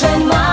Ocean